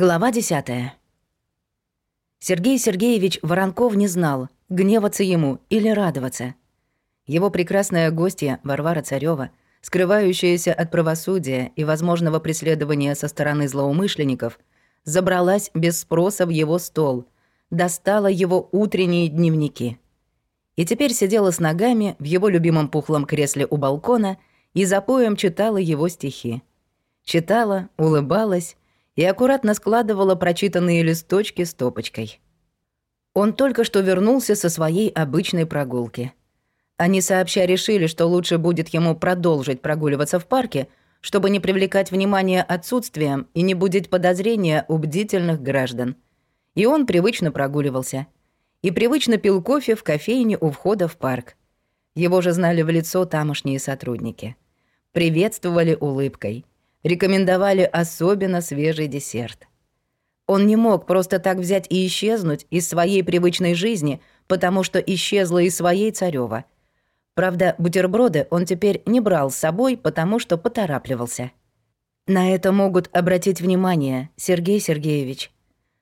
Глава 10. Сергей Сергеевич Воронков не знал, гневаться ему или радоваться. Его прекрасная гостья Варвара Царёва, скрывающаяся от правосудия и возможного преследования со стороны злоумышленников, забралась без спроса в его стол, достала его утренние дневники. И теперь сидела с ногами в его любимом пухлом кресле у балкона и за поем читала его стихи. Читала, улыбалась и аккуратно складывала прочитанные листочки стопочкой. Он только что вернулся со своей обычной прогулки. Они сообща решили, что лучше будет ему продолжить прогуливаться в парке, чтобы не привлекать внимание отсутствием и не будить подозрения у бдительных граждан. И он привычно прогуливался. И привычно пил кофе в кофейне у входа в парк. Его же знали в лицо тамошние сотрудники. Приветствовали улыбкой — рекомендовали особенно свежий десерт. Он не мог просто так взять и исчезнуть из своей привычной жизни, потому что исчезла из своей Царёва. Правда, бутерброды он теперь не брал с собой, потому что поторапливался. На это могут обратить внимание, Сергей Сергеевич.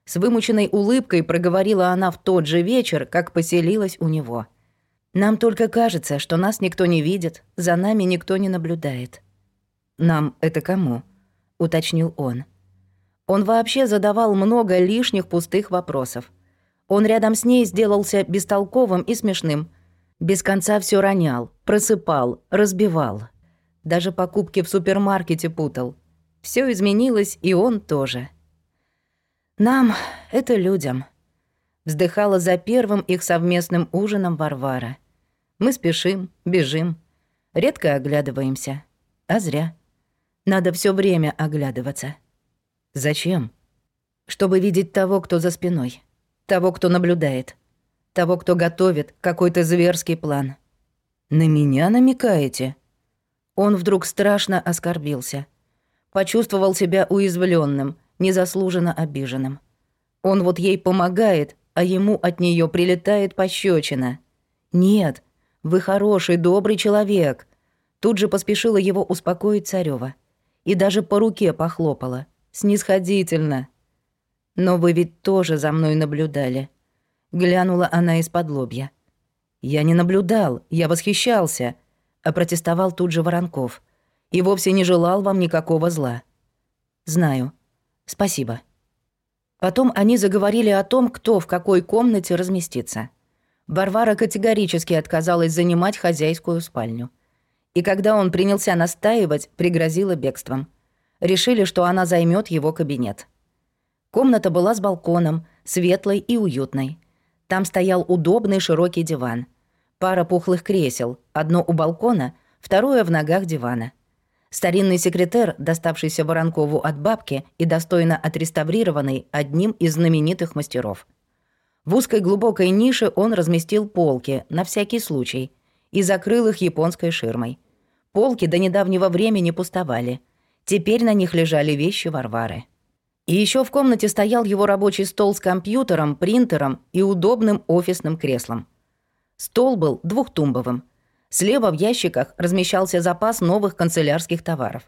С вымученной улыбкой проговорила она в тот же вечер, как поселилась у него. Нам только кажется, что нас никто не видит, за нами никто не наблюдает. «Нам это кому?» — уточнил он. Он вообще задавал много лишних пустых вопросов. Он рядом с ней сделался бестолковым и смешным. Без конца все ронял, просыпал, разбивал. Даже покупки в супермаркете путал. Все изменилось, и он тоже. «Нам — это людям», — вздыхала за первым их совместным ужином Варвара. «Мы спешим, бежим, редко оглядываемся. А зря». Надо все время оглядываться. Зачем? Чтобы видеть того, кто за спиной. Того, кто наблюдает. Того, кто готовит какой-то зверский план. На меня намекаете? Он вдруг страшно оскорбился. Почувствовал себя уязвленным, незаслуженно обиженным. Он вот ей помогает, а ему от нее прилетает пощечина. Нет, вы хороший, добрый человек. Тут же поспешила его успокоить Царева и даже по руке похлопала. Снисходительно. «Но вы ведь тоже за мной наблюдали». Глянула она из-под лобья. «Я не наблюдал, я восхищался», — опротестовал тут же Воронков. «И вовсе не желал вам никакого зла». «Знаю. Спасибо». Потом они заговорили о том, кто в какой комнате разместится. Варвара категорически отказалась занимать хозяйскую спальню и когда он принялся настаивать, пригрозила бегством. Решили, что она займет его кабинет. Комната была с балконом, светлой и уютной. Там стоял удобный широкий диван. Пара пухлых кресел, одно у балкона, второе в ногах дивана. Старинный секретер, доставшийся Воронкову от бабки и достойно отреставрированный одним из знаменитых мастеров. В узкой глубокой нише он разместил полки, на всякий случай, и закрыл их японской ширмой. Полки до недавнего времени пустовали. Теперь на них лежали вещи Варвары. И еще в комнате стоял его рабочий стол с компьютером, принтером и удобным офисным креслом. Стол был двухтумбовым. Слева в ящиках размещался запас новых канцелярских товаров.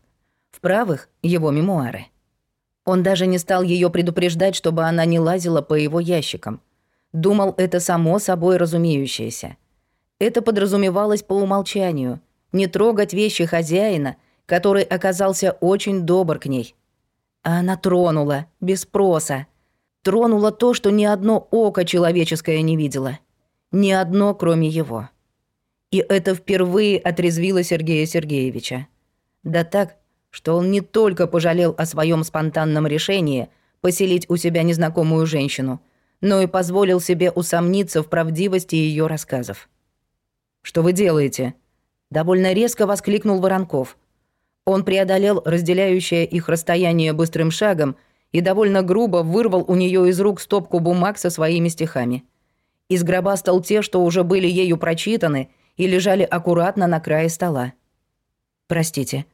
В правых — его мемуары. Он даже не стал ее предупреждать, чтобы она не лазила по его ящикам. Думал, это само собой разумеющееся. Это подразумевалось по умолчанию — не трогать вещи хозяина, который оказался очень добр к ней. А она тронула, без спроса. Тронула то, что ни одно око человеческое не видело. Ни одно, кроме его. И это впервые отрезвило Сергея Сергеевича. Да так, что он не только пожалел о своем спонтанном решении поселить у себя незнакомую женщину, но и позволил себе усомниться в правдивости ее рассказов. «Что вы делаете?» Довольно резко воскликнул Воронков. Он преодолел разделяющее их расстояние быстрым шагом и довольно грубо вырвал у нее из рук стопку бумаг со своими стихами. Из гроба стал те, что уже были ею прочитаны и лежали аккуратно на крае стола. «Простите».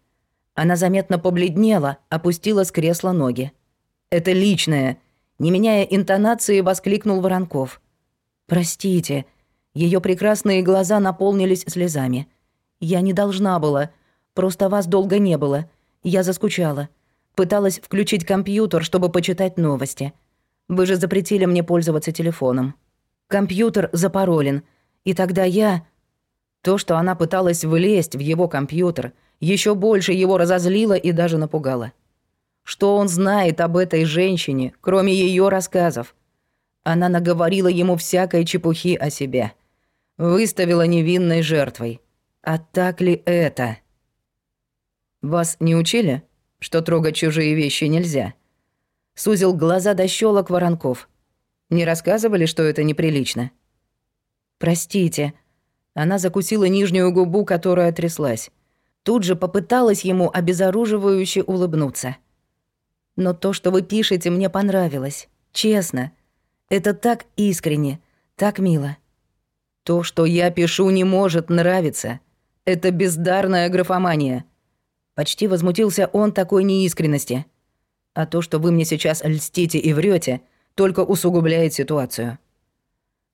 Она заметно побледнела, опустила с кресла ноги. «Это личное», — не меняя интонации, воскликнул Воронков. «Простите». Ее прекрасные глаза наполнились слезами. Я не должна была. Просто вас долго не было. Я заскучала. Пыталась включить компьютер, чтобы почитать новости. Вы же запретили мне пользоваться телефоном. Компьютер запаролен, и тогда я... То, что она пыталась влезть в его компьютер, еще больше его разозлило и даже напугало. Что он знает об этой женщине, кроме ее рассказов? Она наговорила ему всякой чепухи о себе. Выставила невинной жертвой. А так ли это? Вас не учили, что трогать чужие вещи нельзя? Сузил глаза до щелок воронков. Не рассказывали, что это неприлично? Простите. Она закусила нижнюю губу, которая тряслась. Тут же попыталась ему обезоруживающе улыбнуться. Но то, что вы пишете, мне понравилось. Честно. Это так искренне, так мило. То, что я пишу, не может нравиться. Это бездарная графомания. Почти возмутился он такой неискренности. А то, что вы мне сейчас льстите и врете, только усугубляет ситуацию.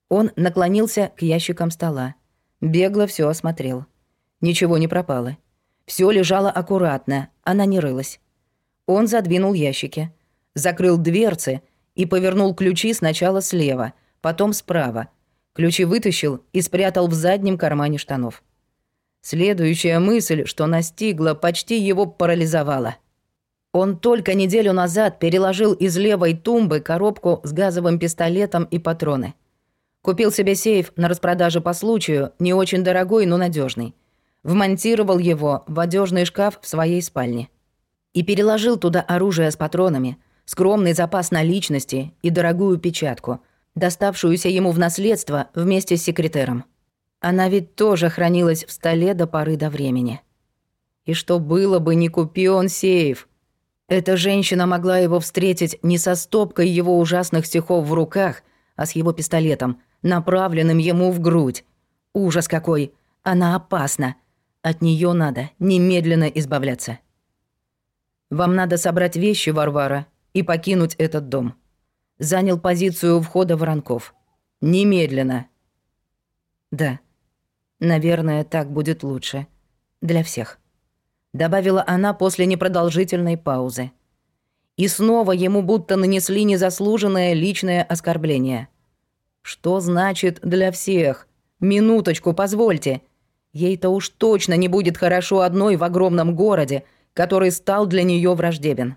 Он наклонился к ящикам стола. Бегло все осмотрел. Ничего не пропало. Все лежало аккуратно, она не рылась. Он задвинул ящики, закрыл дверцы и повернул ключи сначала слева, потом справа. Ключи вытащил и спрятал в заднем кармане штанов. Следующая мысль, что настигла, почти его парализовала. Он только неделю назад переложил из левой тумбы коробку с газовым пистолетом и патроны. Купил себе сейф на распродаже по случаю, не очень дорогой, но надежный. Вмонтировал его в одежный шкаф в своей спальне. И переложил туда оружие с патронами, скромный запас наличности и дорогую печатку, доставшуюся ему в наследство вместе с секретером. Она ведь тоже хранилась в столе до поры до времени. И что было бы, не купи он сейф. Эта женщина могла его встретить не со стопкой его ужасных стихов в руках, а с его пистолетом, направленным ему в грудь. Ужас какой! Она опасна. От нее надо немедленно избавляться. Вам надо собрать вещи, Варвара, и покинуть этот дом. Занял позицию у входа Воронков. Немедленно. Да. Наверное, так будет лучше. Для всех. Добавила она после непродолжительной паузы. И снова ему будто нанесли незаслуженное личное оскорбление. Что значит «для всех»? Минуточку, позвольте. Ей-то уж точно не будет хорошо одной в огромном городе, который стал для нее враждебен.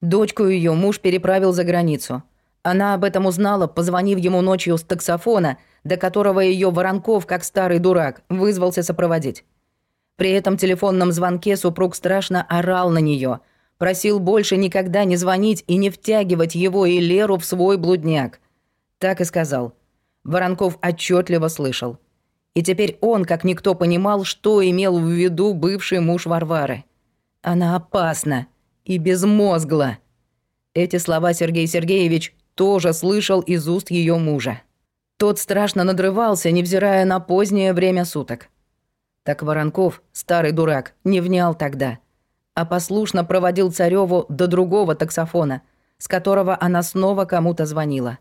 Дочку ее муж переправил за границу. Она об этом узнала, позвонив ему ночью с таксофона до которого ее Воронков, как старый дурак, вызвался сопроводить. При этом телефонном звонке супруг страшно орал на нее, просил больше никогда не звонить и не втягивать его и Леру в свой блудняк. Так и сказал. Воронков отчетливо слышал. И теперь он, как никто, понимал, что имел в виду бывший муж Варвары. Она опасна и безмозгла. Эти слова Сергей Сергеевич тоже слышал из уст ее мужа. Тот страшно надрывался, невзирая на позднее время суток. Так Воронков, старый дурак, не внял тогда, а послушно проводил Цареву до другого таксофона, с которого она снова кому-то звонила.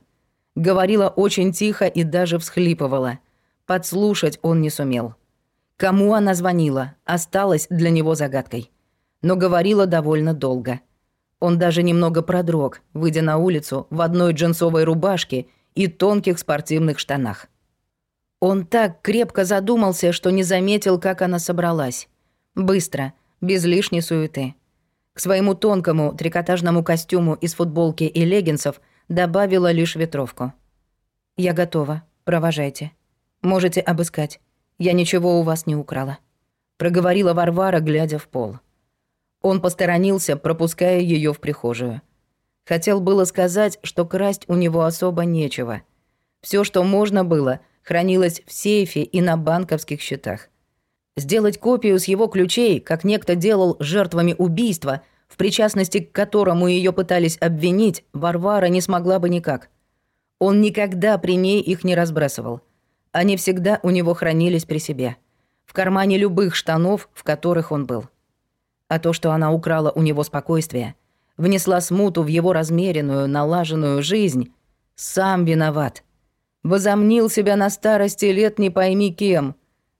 Говорила очень тихо и даже всхлипывала. Подслушать он не сумел. Кому она звонила, осталось для него загадкой. Но говорила довольно долго. Он даже немного продрог, выйдя на улицу в одной джинсовой рубашке и тонких спортивных штанах. Он так крепко задумался, что не заметил, как она собралась. Быстро, без лишней суеты. К своему тонкому трикотажному костюму из футболки и леггинсов добавила лишь ветровку. «Я готова. Провожайте. Можете обыскать. Я ничего у вас не украла», — проговорила Варвара, глядя в пол. Он посторонился, пропуская ее в прихожую. Хотел было сказать, что красть у него особо нечего. Все, что можно было, хранилось в сейфе и на банковских счетах. Сделать копию с его ключей, как некто делал жертвами убийства, в причастности к которому ее пытались обвинить, Варвара не смогла бы никак. Он никогда при ней их не разбрасывал. Они всегда у него хранились при себе. В кармане любых штанов, в которых он был. А то, что она украла у него спокойствие – внесла смуту в его размеренную, налаженную жизнь, сам виноват. Возомнил себя на старости лет не пойми кем,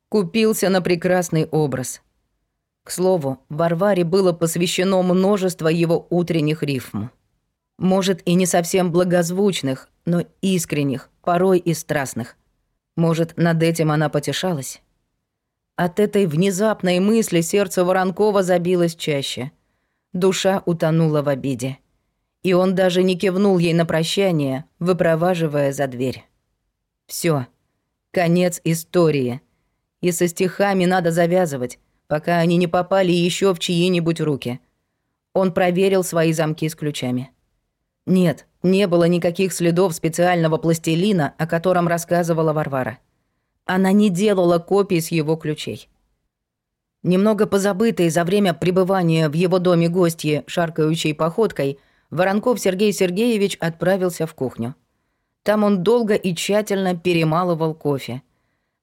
купился на прекрасный образ. К слову, Варваре было посвящено множество его утренних рифм. Может, и не совсем благозвучных, но искренних, порой и страстных. Может, над этим она потешалась? От этой внезапной мысли сердце Воронкова забилось чаще. Душа утонула в обиде. И он даже не кивнул ей на прощание, выпроваживая за дверь. Все, конец истории. И со стихами надо завязывать, пока они не попали еще в чьи-нибудь руки. Он проверил свои замки с ключами. Нет, не было никаких следов специального пластилина, о котором рассказывала Варвара. Она не делала копий с его ключей. Немного позабытый за время пребывания в его доме гостьи шаркающей походкой, Воронков Сергей Сергеевич отправился в кухню. Там он долго и тщательно перемалывал кофе.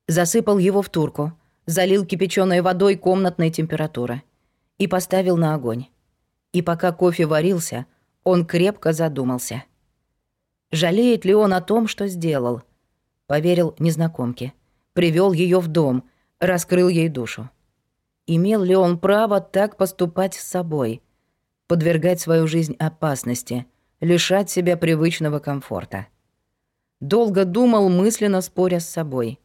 Засыпал его в турку – залил кипяченой водой комнатной температуры и поставил на огонь. И пока кофе варился, он крепко задумался. Жалеет ли он о том, что сделал? Поверил незнакомке. Привел ее в дом, раскрыл ей душу. Имел ли он право так поступать с собой? Подвергать свою жизнь опасности, лишать себя привычного комфорта. Долго думал, мысленно споря с собой —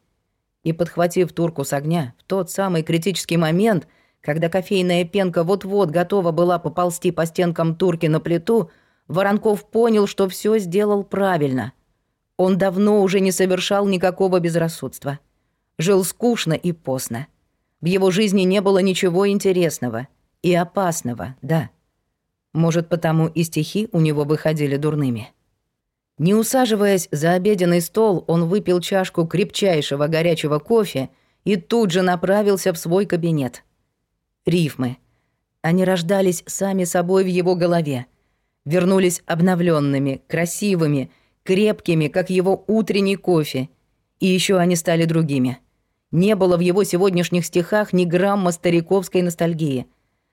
и, подхватив турку с огня, в тот самый критический момент, когда кофейная пенка вот-вот готова была поползти по стенкам турки на плиту, Воронков понял, что все сделал правильно. Он давно уже не совершал никакого безрассудства. Жил скучно и постно. В его жизни не было ничего интересного. И опасного, да. Может, потому и стихи у него выходили дурными. Не усаживаясь за обеденный стол, он выпил чашку крепчайшего горячего кофе и тут же направился в свой кабинет. Рифмы. Они рождались сами собой в его голове. Вернулись обновленными, красивыми, крепкими, как его утренний кофе. И еще они стали другими. Не было в его сегодняшних стихах ни грамма стариковской ностальгии.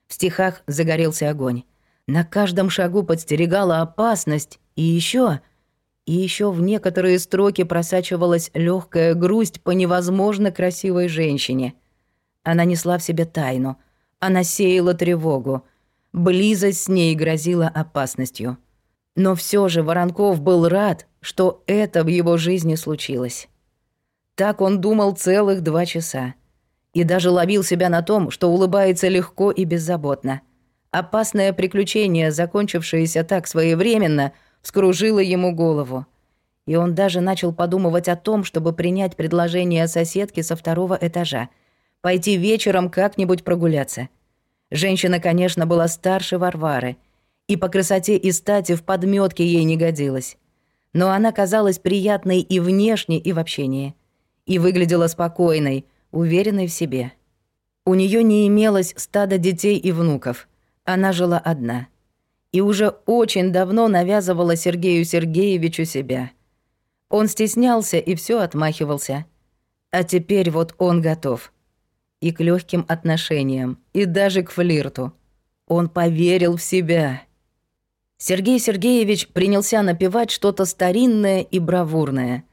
В стихах загорелся огонь. На каждом шагу подстерегала опасность, и еще и еще в некоторые строки просачивалась легкая грусть по невозможно красивой женщине. Она несла в себе тайну, она сеяла тревогу. Близость с ней грозила опасностью. Но все же Воронков был рад, что это в его жизни случилось. Так он думал целых два часа. И даже ловил себя на том, что улыбается легко и беззаботно. Опасное приключение, закончившееся так своевременно — вскружило ему голову. И он даже начал подумывать о том, чтобы принять предложение соседки со второго этажа, пойти вечером как-нибудь прогуляться. Женщина, конечно, была старше Варвары, и по красоте и стати в подметке ей не годилась. Но она казалась приятной и внешне, и в общении. И выглядела спокойной, уверенной в себе. У нее не имелось стада детей и внуков. Она жила одна — и уже очень давно навязывала Сергею Сергеевичу себя. Он стеснялся и все отмахивался. А теперь вот он готов. И к легким отношениям, и даже к флирту. Он поверил в себя. Сергей Сергеевич принялся напевать что-то старинное и бравурное.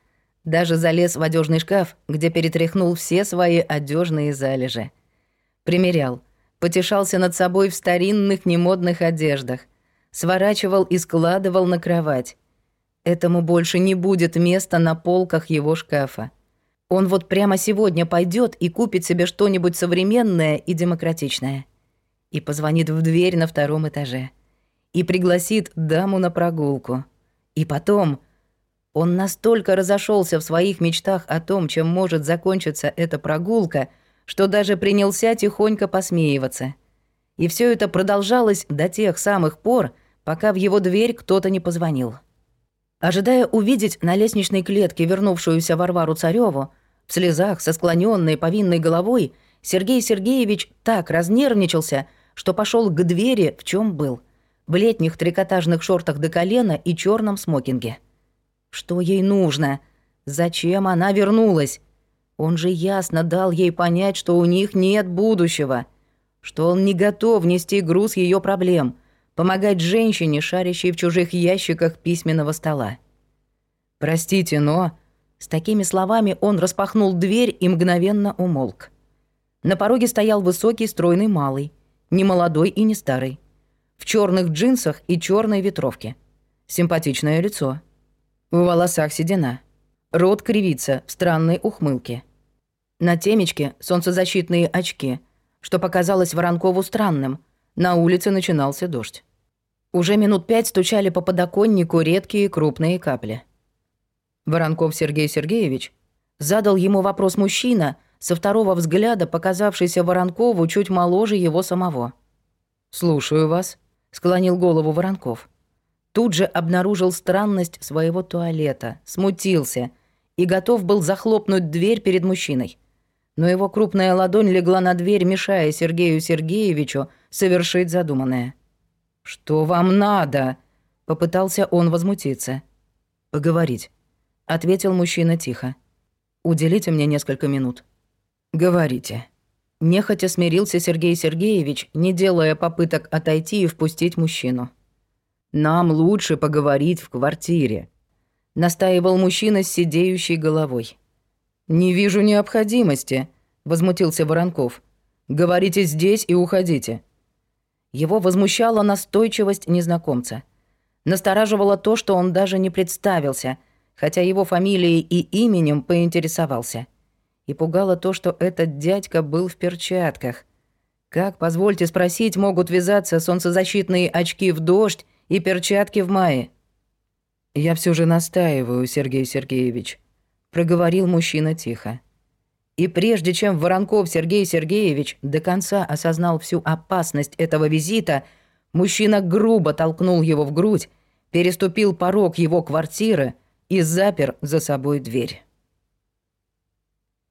Даже залез в одежный шкаф, где перетряхнул все свои одежные залежи. Примерял, потешался над собой в старинных немодных одеждах, сворачивал и складывал на кровать. Этому больше не будет места на полках его шкафа. Он вот прямо сегодня пойдет и купит себе что-нибудь современное и демократичное. И позвонит в дверь на втором этаже. И пригласит даму на прогулку. И потом... Он настолько разошелся в своих мечтах о том, чем может закончиться эта прогулка, что даже принялся тихонько посмеиваться. И все это продолжалось до тех самых пор, пока в его дверь кто-то не позвонил. Ожидая увидеть на лестничной клетке вернувшуюся Варвару Цареву, в слезах со склоненной повинной головой, Сергей Сергеевич так разнервничался, что пошел к двери, в чем был, в летних трикотажных шортах до колена и черном смокинге. Что ей нужно? Зачем она вернулась? Он же ясно дал ей понять, что у них нет будущего, что он не готов нести груз ее проблем — помогать женщине, шарящей в чужих ящиках письменного стола. «Простите, но...» С такими словами он распахнул дверь и мгновенно умолк. На пороге стоял высокий, стройный малый, не молодой и не старый, в черных джинсах и черной ветровке. Симпатичное лицо. В волосах седина. Рот кривится в странной ухмылке. На темечке солнцезащитные очки, что показалось Воронкову странным. На улице начинался дождь. Уже минут пять стучали по подоконнику редкие крупные капли. Воронков Сергей Сергеевич задал ему вопрос мужчина, со второго взгляда показавшийся Воронкову чуть моложе его самого. «Слушаю вас», — склонил голову Воронков. Тут же обнаружил странность своего туалета, смутился и готов был захлопнуть дверь перед мужчиной. Но его крупная ладонь легла на дверь, мешая Сергею Сергеевичу совершить задуманное. «Что вам надо?» — попытался он возмутиться. «Поговорить», — ответил мужчина тихо. «Уделите мне несколько минут». «Говорите». Нехотя смирился Сергей Сергеевич, не делая попыток отойти и впустить мужчину. «Нам лучше поговорить в квартире», — настаивал мужчина с сидеющей головой. «Не вижу необходимости», — возмутился Воронков. «Говорите здесь и уходите». Его возмущала настойчивость незнакомца. Настораживало то, что он даже не представился, хотя его фамилией и именем поинтересовался. И пугало то, что этот дядька был в перчатках. Как, позвольте спросить, могут вязаться солнцезащитные очки в дождь и перчатки в мае? «Я все же настаиваю, Сергей Сергеевич», — проговорил мужчина тихо. И прежде чем Воронков Сергей Сергеевич до конца осознал всю опасность этого визита, мужчина грубо толкнул его в грудь, переступил порог его квартиры и запер за собой дверь.